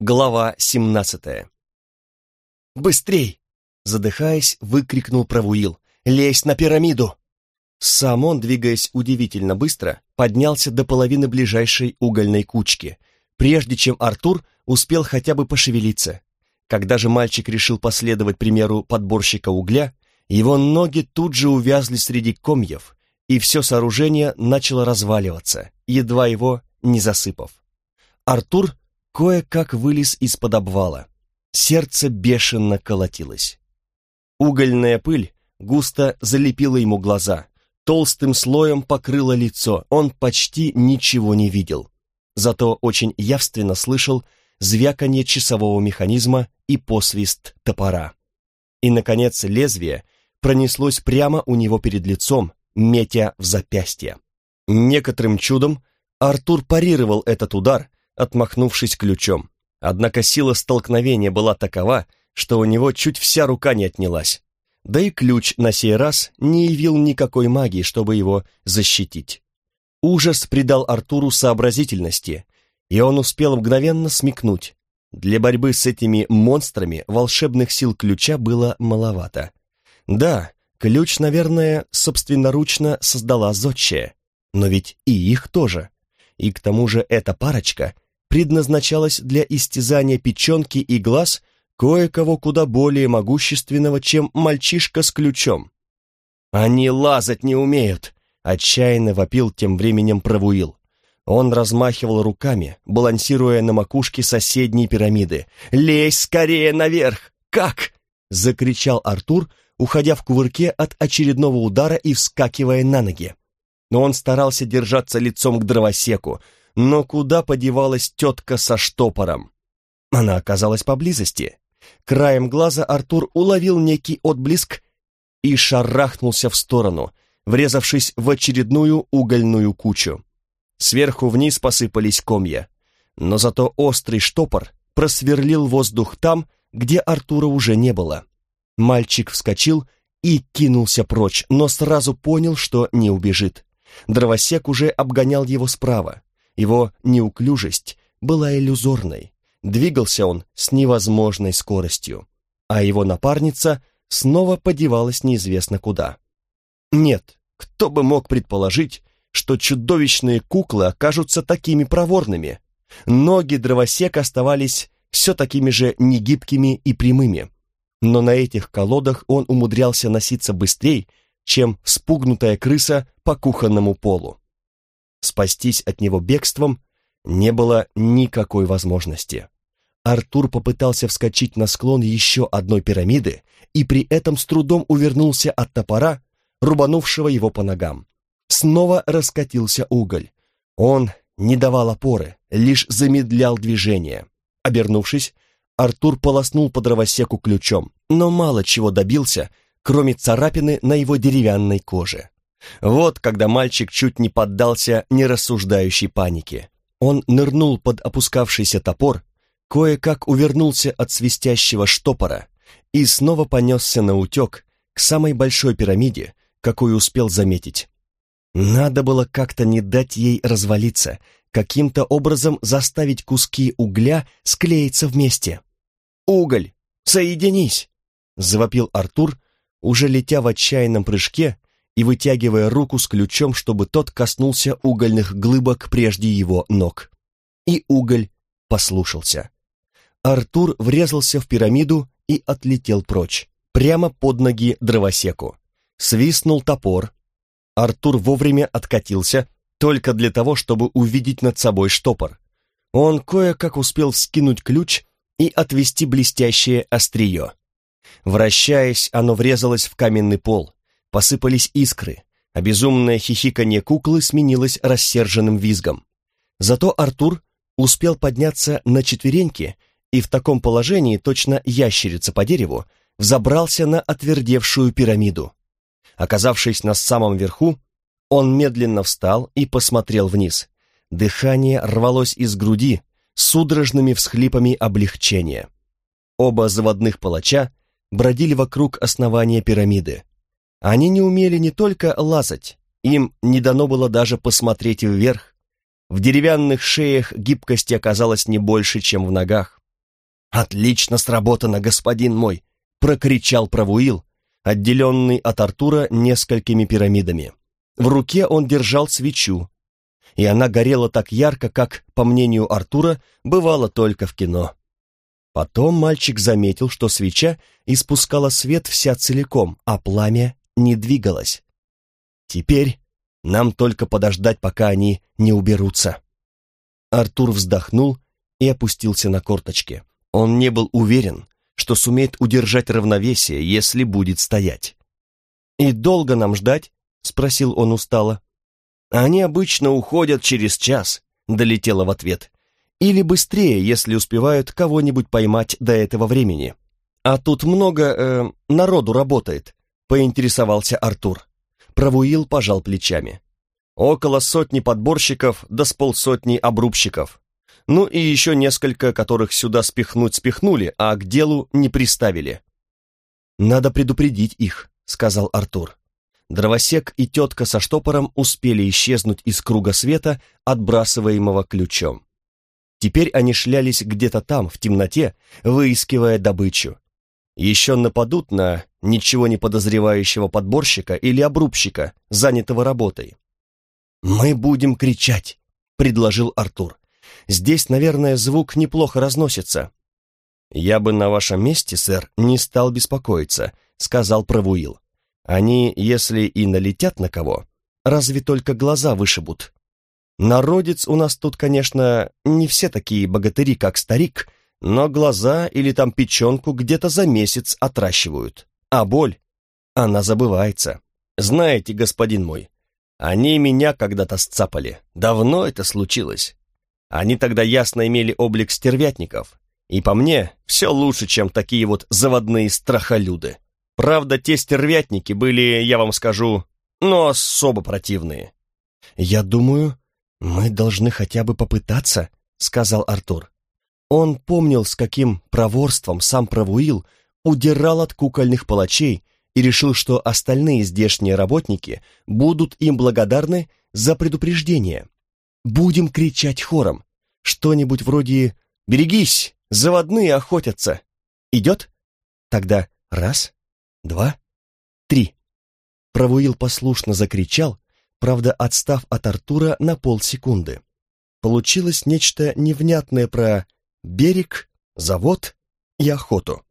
Глава 17 «Быстрей!» — задыхаясь, выкрикнул Правуил. «Лезь на пирамиду!» Сам он, двигаясь удивительно быстро, поднялся до половины ближайшей угольной кучки, прежде чем Артур успел хотя бы пошевелиться. Когда же мальчик решил последовать примеру подборщика угля, его ноги тут же увязли среди комьев, и все сооружение начало разваливаться, едва его не засыпав. Артур кое-как вылез из-под обвала. Сердце бешено колотилось. Угольная пыль густо залепила ему глаза, толстым слоем покрыла лицо, он почти ничего не видел. Зато очень явственно слышал звяканье часового механизма и посвист топора. И, наконец, лезвие пронеслось прямо у него перед лицом, метя в запястье. Некоторым чудом Артур парировал этот удар, отмахнувшись ключом. Однако сила столкновения была такова, что у него чуть вся рука не отнялась. Да и ключ на сей раз не явил никакой магии, чтобы его защитить. Ужас придал Артуру сообразительности, и он успел мгновенно смекнуть. Для борьбы с этими монстрами волшебных сил ключа было маловато. Да, ключ, наверное, собственноручно создала Зодчая, но ведь и их тоже. И к тому же эта парочка предназначалась для истязания печенки и глаз кое-кого куда более могущественного, чем мальчишка с ключом. «Они лазать не умеют!» — отчаянно вопил тем временем Правуил. Он размахивал руками, балансируя на макушке соседней пирамиды. «Лезь скорее наверх! Как?» — закричал Артур, уходя в кувырке от очередного удара и вскакивая на ноги. Но он старался держаться лицом к дровосеку, но куда подевалась тетка со штопором? Она оказалась поблизости. Краем глаза Артур уловил некий отблеск и шарахнулся в сторону, врезавшись в очередную угольную кучу. Сверху вниз посыпались комья, но зато острый штопор просверлил воздух там, где Артура уже не было. Мальчик вскочил и кинулся прочь, но сразу понял, что не убежит. Дровосек уже обгонял его справа. Его неуклюжесть была иллюзорной. Двигался он с невозможной скоростью, а его напарница снова подевалась неизвестно куда. Нет, кто бы мог предположить, что чудовищные куклы окажутся такими проворными. Ноги дровосека оставались все такими же негибкими и прямыми. Но на этих колодах он умудрялся носиться быстрее, чем спугнутая крыса по кухонному полу. Спастись от него бегством не было никакой возможности. Артур попытался вскочить на склон еще одной пирамиды и при этом с трудом увернулся от топора, рубанувшего его по ногам. Снова раскатился уголь. Он не давал опоры, лишь замедлял движение. Обернувшись, Артур полоснул по дровосеку ключом, но мало чего добился, кроме царапины на его деревянной коже. Вот когда мальчик чуть не поддался нерассуждающей панике. Он нырнул под опускавшийся топор, кое-как увернулся от свистящего штопора и снова понесся на утек к самой большой пирамиде, какую успел заметить. Надо было как-то не дать ей развалиться, каким-то образом заставить куски угля склеиться вместе. «Уголь, соединись!» — завопил Артур, уже летя в отчаянном прыжке и вытягивая руку с ключом, чтобы тот коснулся угольных глыбок прежде его ног. И уголь послушался. Артур врезался в пирамиду и отлетел прочь, прямо под ноги дровосеку. Свистнул топор. Артур вовремя откатился, только для того, чтобы увидеть над собой штопор. Он кое-как успел вскинуть ключ и отвести блестящее острие. Вращаясь, оно врезалось в каменный пол, Посыпались искры, а безумное хихиканье куклы сменилось рассерженным визгом. Зато Артур успел подняться на четвереньки и в таком положении, точно ящерица по дереву, взобрался на отвердевшую пирамиду. Оказавшись на самом верху, он медленно встал и посмотрел вниз. Дыхание рвалось из груди судорожными всхлипами облегчения. Оба заводных палача бродили вокруг основания пирамиды. Они не умели не только лазать, им не дано было даже посмотреть вверх. В деревянных шеях гибкости оказалось не больше, чем в ногах. «Отлично сработано, господин мой!» — прокричал Правуил, отделенный от Артура несколькими пирамидами. В руке он держал свечу, и она горела так ярко, как, по мнению Артура, бывало только в кино. Потом мальчик заметил, что свеча испускала свет вся целиком, а пламя не двигалось. Теперь нам только подождать, пока они не уберутся. Артур вздохнул и опустился на корточки. Он не был уверен, что сумеет удержать равновесие, если будет стоять. «И долго нам ждать?» — спросил он устало. «Они обычно уходят через час», — долетело в ответ. «Или быстрее, если успевают кого-нибудь поймать до этого времени. А тут много э, народу работает», — поинтересовался Артур. Правуил пожал плечами. «Около сотни подборщиков да с полсотни обрубщиков. Ну и еще несколько, которых сюда спихнуть спихнули, а к делу не приставили». «Надо предупредить их», — сказал Артур. Дровосек и тетка со штопором успели исчезнуть из круга света, отбрасываемого ключом. Теперь они шлялись где-то там, в темноте, выискивая добычу. Еще нападут на ничего не подозревающего подборщика или обрубщика, занятого работой. «Мы будем кричать», — предложил Артур. «Здесь, наверное, звук неплохо разносится». «Я бы на вашем месте, сэр, не стал беспокоиться», — сказал Правуил. Они, если и налетят на кого, разве только глаза вышибут. Народец у нас тут, конечно, не все такие богатыри, как старик, но глаза или там печенку где-то за месяц отращивают. А боль, она забывается. Знаете, господин мой, они меня когда-то сцапали. Давно это случилось. Они тогда ясно имели облик стервятников. И по мне, все лучше, чем такие вот заводные страхолюды. Правда, те стервятники были, я вам скажу, но особо противные. «Я думаю, мы должны хотя бы попытаться», — сказал Артур. Он помнил, с каким проворством сам Правуил удирал от кукольных палачей и решил, что остальные здешние работники будут им благодарны за предупреждение. «Будем кричать хором. Что-нибудь вроде «Берегись, заводные охотятся». Идет? Тогда раз, два, три. Правуил послушно закричал, правда, отстав от Артура на полсекунды. Получилось нечто невнятное про берег, завод и охоту.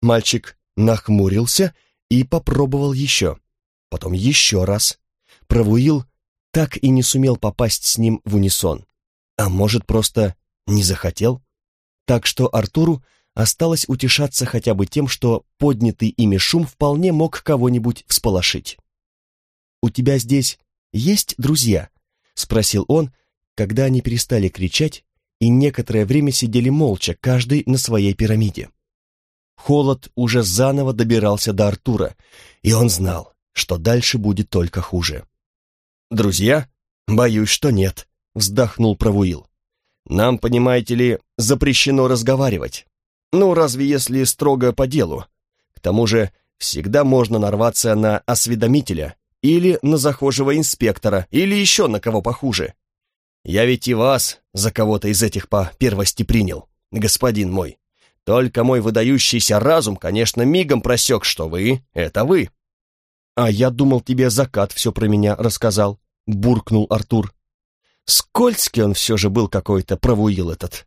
Мальчик нахмурился и попробовал еще. Потом еще раз. Правуил так и не сумел попасть с ним в унисон. А может, просто не захотел? Так что Артуру осталось утешаться хотя бы тем, что поднятый ими шум вполне мог кого-нибудь всполошить. «У тебя здесь есть друзья?» — спросил он, когда они перестали кричать и некоторое время сидели молча, каждый на своей пирамиде. Холод уже заново добирался до Артура, и он знал, что дальше будет только хуже. «Друзья? Боюсь, что нет», — вздохнул Правуил. «Нам, понимаете ли, запрещено разговаривать. Ну, разве если строго по делу? К тому же всегда можно нарваться на осведомителя или на захожего инспектора, или еще на кого похуже. Я ведь и вас за кого-то из этих по первости принял, господин мой. Только мой выдающийся разум, конечно, мигом просек, что вы — это вы. А я думал, тебе закат все про меня рассказал, — буркнул Артур. Скользкий он все же был какой-то, провуил этот.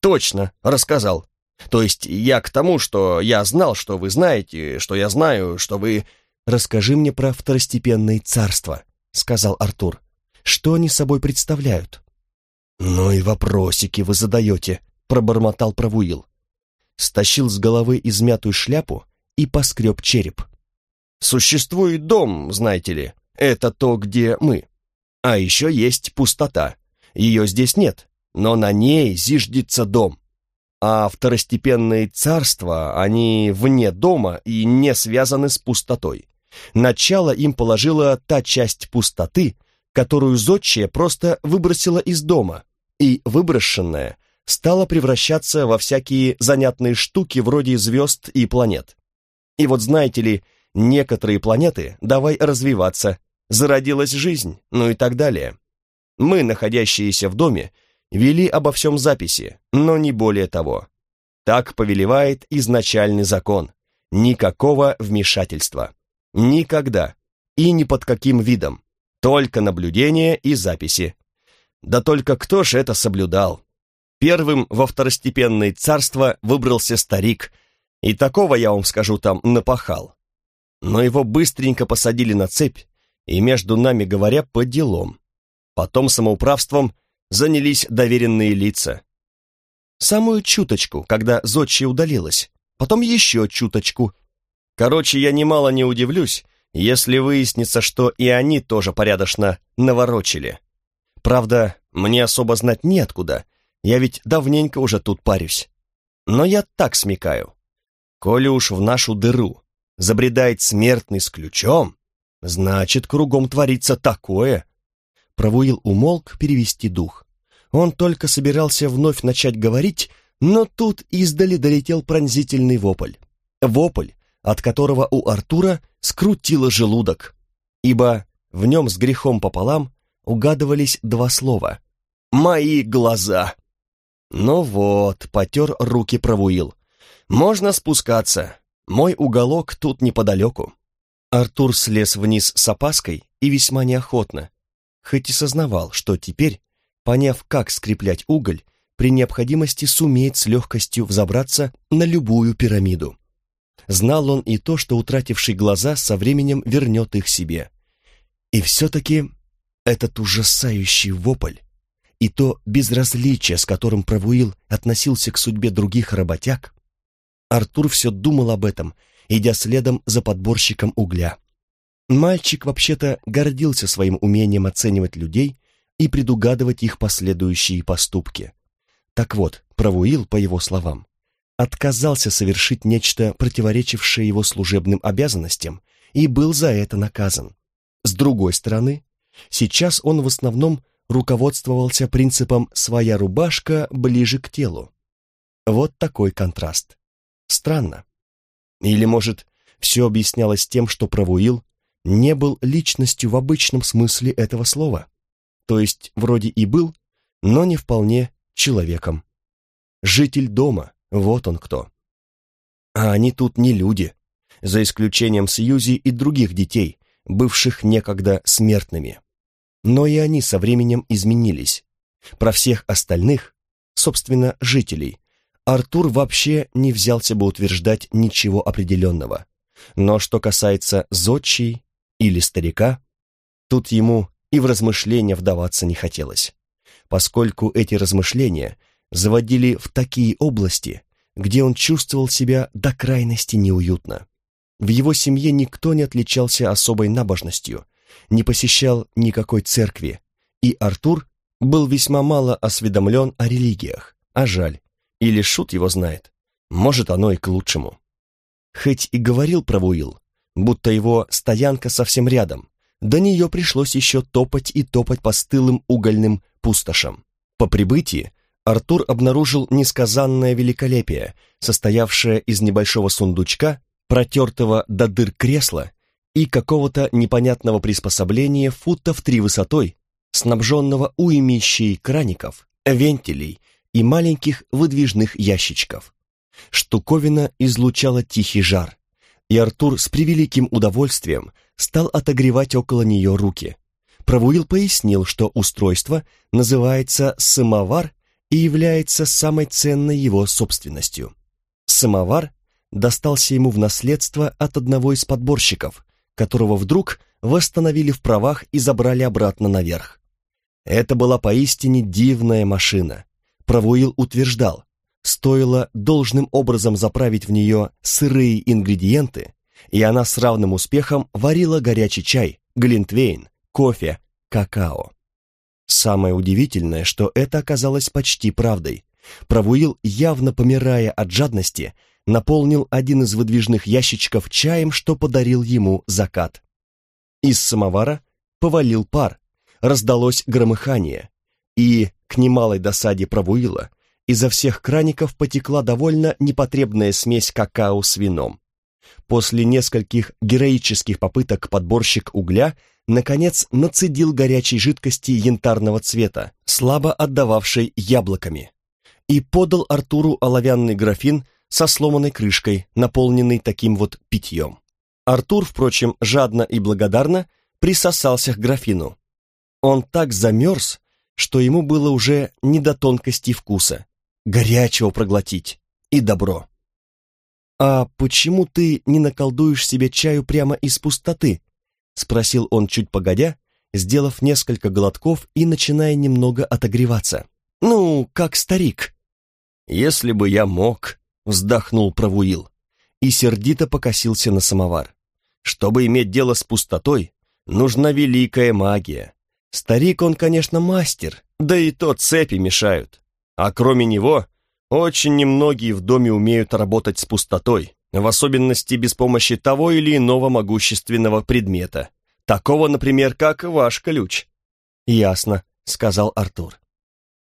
Точно, рассказал. То есть я к тому, что я знал, что вы знаете, что я знаю, что вы... «Расскажи мне про второстепенные царства», — сказал Артур. «Что они собой представляют?» «Ну и вопросики вы задаете», — пробормотал Правуил. Стащил с головы измятую шляпу и поскреб череп. «Существует дом, знаете ли, это то, где мы. А еще есть пустота. Ее здесь нет, но на ней зиждется дом а второстепенные царства, они вне дома и не связаны с пустотой. Начало им положила та часть пустоты, которую зодчая просто выбросила из дома, и выброшенная стала превращаться во всякие занятные штуки вроде звезд и планет. И вот знаете ли, некоторые планеты давай развиваться, зародилась жизнь, ну и так далее. Мы, находящиеся в доме, вели обо всем записи, но не более того. Так повелевает изначальный закон. Никакого вмешательства. Никогда. И ни под каким видом. Только наблюдение и записи. Да только кто ж это соблюдал? Первым во второстепенное царство выбрался старик, и такого, я вам скажу, там напахал. Но его быстренько посадили на цепь, и между нами говоря, по делам. Потом самоуправством занялись доверенные лица. Самую чуточку, когда зодчая удалилась, потом еще чуточку. Короче, я немало не удивлюсь, если выяснится, что и они тоже порядочно наворочили. Правда, мне особо знать неоткуда, я ведь давненько уже тут парюсь. Но я так смекаю. Коли уж в нашу дыру забредает смертный с ключом, значит, кругом творится такое. Правуил умолк перевести дух. Он только собирался вновь начать говорить, но тут издали долетел пронзительный вопль. Вопль, от которого у Артура скрутило желудок, ибо в нем с грехом пополам угадывались два слова «Мои глаза». Ну вот, потер руки Правуил. Можно спускаться, мой уголок тут неподалеку. Артур слез вниз с опаской и весьма неохотно, хоть и сознавал, что теперь, поняв, как скреплять уголь, при необходимости сумеет с легкостью взобраться на любую пирамиду. Знал он и то, что утративший глаза со временем вернет их себе. И все-таки этот ужасающий вопль и то безразличие, с которым Правуил относился к судьбе других работяг, Артур все думал об этом, идя следом за подборщиком угля. Мальчик вообще-то гордился своим умением оценивать людей и предугадывать их последующие поступки. Так вот, Правуил, по его словам, отказался совершить нечто, противоречившее его служебным обязанностям, и был за это наказан. С другой стороны, сейчас он в основном руководствовался принципом «своя рубашка ближе к телу». Вот такой контраст. Странно. Или, может, все объяснялось тем, что Правуил не был личностью в обычном смысле этого слова. То есть вроде и был, но не вполне человеком. Житель дома, вот он кто. А они тут не люди, за исключением Сьюзи и других детей, бывших некогда смертными. Но и они со временем изменились. Про всех остальных, собственно, жителей, Артур вообще не взялся бы утверждать ничего определенного. Но что касается зодчий или старика, тут ему и в размышления вдаваться не хотелось, поскольку эти размышления – заводили в такие области, где он чувствовал себя до крайности неуютно. В его семье никто не отличался особой набожностью, не посещал никакой церкви, и Артур был весьма мало осведомлен о религиях, а жаль, или шут его знает, может оно и к лучшему. Хоть и говорил про Вуил, будто его стоянка совсем рядом, до нее пришлось еще топать и топать по стылым угольным пустошам. По прибытии Артур обнаружил несказанное великолепие, состоявшее из небольшого сундучка, протертого до дыр кресла и какого-то непонятного приспособления футов три высотой, снабженного уймищей краников, вентилей и маленьких выдвижных ящичков. Штуковина излучала тихий жар, и Артур с превеликим удовольствием стал отогревать около нее руки. Правуил пояснил, что устройство называется «самовар» и является самой ценной его собственностью. Самовар достался ему в наследство от одного из подборщиков, которого вдруг восстановили в правах и забрали обратно наверх. Это была поистине дивная машина. Правуил утверждал, стоило должным образом заправить в нее сырые ингредиенты, и она с равным успехом варила горячий чай, глинтвейн, кофе, какао. Самое удивительное, что это оказалось почти правдой. Правуил, явно помирая от жадности, наполнил один из выдвижных ящичков чаем, что подарил ему закат. Из самовара повалил пар, раздалось громыхание, и, к немалой досаде Правуила, изо всех краников потекла довольно непотребная смесь какао с вином. После нескольких героических попыток подборщик угля наконец нацедил горячей жидкости янтарного цвета, слабо отдававшей яблоками. и подал Артуру оловянный графин со сломанной крышкой, наполненный таким вот питьем. Артур, впрочем, жадно и благодарно присосался к графину. Он так замерз, что ему было уже не до тонкости вкуса. Горячего проглотить и добро. «А почему ты не наколдуешь себе чаю прямо из пустоты?» — спросил он чуть погодя, сделав несколько глотков и начиная немного отогреваться. «Ну, как старик». «Если бы я мог», — вздохнул Правуил и сердито покосился на самовар. «Чтобы иметь дело с пустотой, нужна великая магия. Старик он, конечно, мастер, да и то цепи мешают. А кроме него, очень немногие в доме умеют работать с пустотой, в особенности без помощи того или иного могущественного предмета. Такого, например, как ваш ключ». «Ясно», — сказал Артур.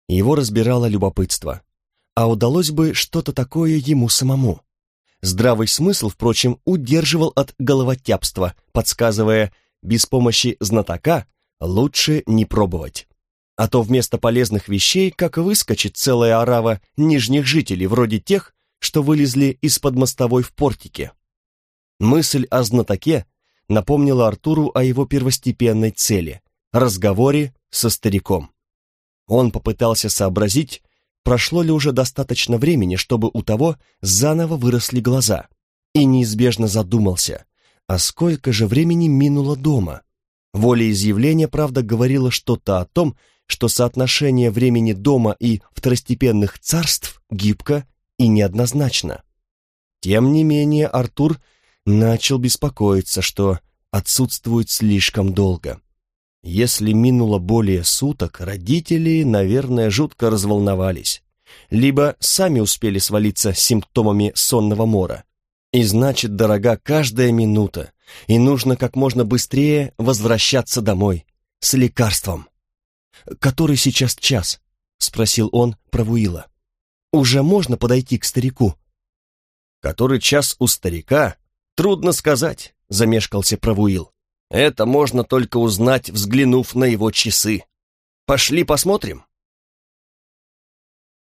Его разбирало любопытство. А удалось бы что-то такое ему самому? Здравый смысл, впрочем, удерживал от головотяпства, подсказывая, без помощи знатока лучше не пробовать. А то вместо полезных вещей, как выскочит целая орава нижних жителей, вроде тех, что вылезли из-под мостовой в портике. Мысль о знатоке напомнила Артуру о его первостепенной цели – разговоре со стариком. Он попытался сообразить, прошло ли уже достаточно времени, чтобы у того заново выросли глаза, и неизбежно задумался, а сколько же времени минуло дома. Волеизъявление, правда, говорило что-то о том, что соотношение времени дома и второстепенных царств гибко и неоднозначно. Тем не менее Артур начал беспокоиться, что отсутствует слишком долго. Если минуло более суток, родители, наверное, жутко разволновались. Либо сами успели свалиться с симптомами сонного мора. И значит, дорога каждая минута, и нужно как можно быстрее возвращаться домой с лекарством. «Который сейчас час?» — спросил он про Вуила. «Уже можно подойти к старику?» «Который час у старика? Трудно сказать», — замешкался Правуил. Это можно только узнать, взглянув на его часы. Пошли посмотрим.